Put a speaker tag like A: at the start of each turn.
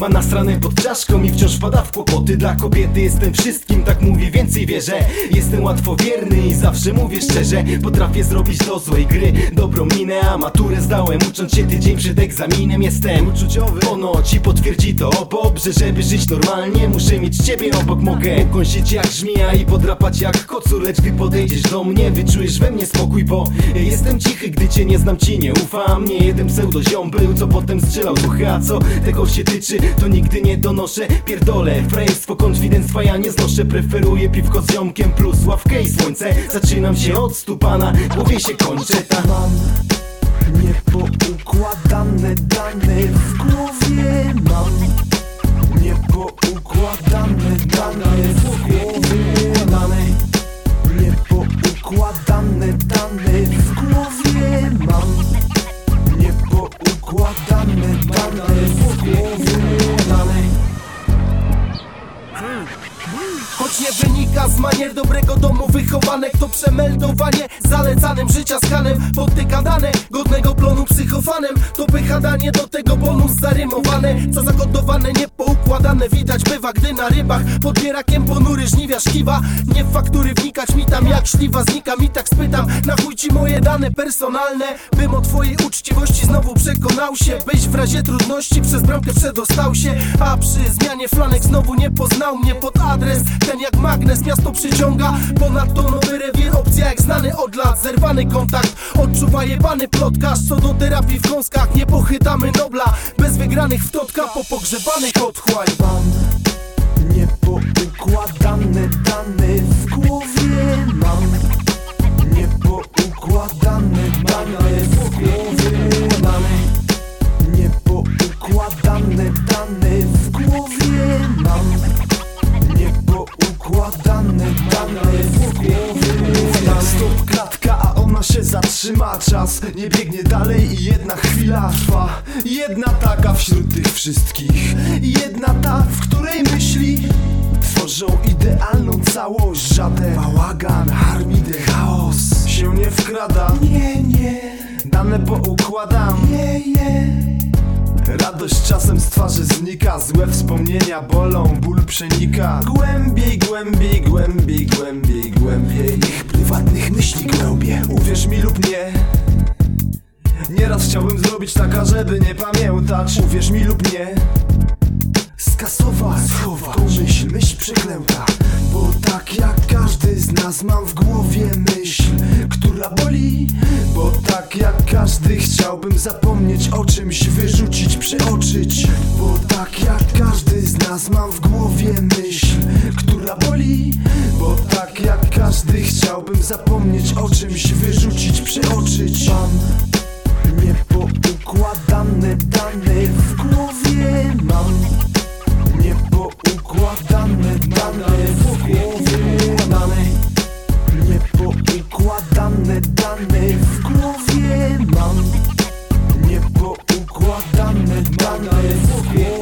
A: Ma nasrane pod czaszką i wciąż wpada w kłopoty. Dla kobiety jestem wszystkim, tak mówię, więcej wierzę. Jestem łatwowierny i zawsze mówię szczerze. Potrafię zrobić do złej gry dobrą minę A maturę zdałem. Ucząc się tydzień przed egzaminem Jestem uczuciowy, ono ci potwierdzi to Dobrze, żeby żyć normalnie, muszę mieć ciebie obok Mogę ukąsić jak żmija i podrapać jak kocur Lecz gdy podejdziesz do mnie, wyczujesz we mnie spokój Bo jestem cichy, gdy cię nie znam, ci nie ufam. Nie jeden pseudoziom był, co potem strzelał duchy A co tego się tyczy, to nigdy nie donoszę. Pierdolę, frajerstwo, konfidenctwa ja nie znoszę. Preferuję piwko z ziomkiem plus ławkę i słońce. Zaczynam się od stupana, głowie się kończę ta.
B: Mam niepoukładane dane w głowie. Mam niepoukładane dane w głowie. Niepoukładane dane
C: Choć nie wynika z manier dobrego domu wychowanek To przemeldowanie zalecanym życia skanem Podtyka dane godnego plonu psychofanem. To pychadanie do tego bonus zarymowane. Co zakodowane, niepoukładane. Widać bywa, gdy na rybach Pod bierakiem ponury żniwiarz kiwa Nie w faktury wnikać mi tam jak śliwa znika. Mi tak spytam Na chuj ci moje dane personalne? Bym o twojej uczciwości znowu przekonał się. Byś w razie trudności przez bramkę przedostał się. A przy zmianie flanek znowu nie poznał mnie Pod adres. Ten jak magnes miasto przyciąga. Ponadto nowy rewir, opcja jak znany od lat. Zerwany kontakt, odczuwa jebany plotkarz. Co do terapii w kąskach, nie pochytamy Nobla. Bez wygranych w totka, po pogrzebanych otchłań
B: niepoukładane dane w głowie
D: Stop klatka, a ona się zatrzyma. Czas nie biegnie dalej i jedna chwila trwa. Jedna taka wśród tych wszystkich. Jedna ta, w której myśli Tworzą idealną całość. Żaden bałagan, harmidy, chaos Się nie wkrada.
B: Nie, nie,
D: Dane poukładam.
B: Nie, nie
D: Radość czasem z twarzy znika Złe wspomnienia bolą, ból przenika. Głębiej, głębiej, głębiej, głębiej, głębiej
B: Ich prywatnych myśli głębie
D: Uwierz mi lub nie Nieraz chciałbym zrobić taka, żeby nie pamiętać. Uwierz mi lub nie
B: Skasować, schować myśl, myśl przeklęta Bo tak jak każdy z nas mam w głowie myśl Która boli
D: Bo tak jak każdy chciałbym zapomnieć o czymś Wyrzucić, przeoczyć
B: Bo tak jak każdy z nas mam w głowie myśl Która boli
D: Bo tak jak każdy chciałbym zapomnieć o czymś Wyrzucić, przeoczyć
B: Mam niepoukładane dane Bagna jest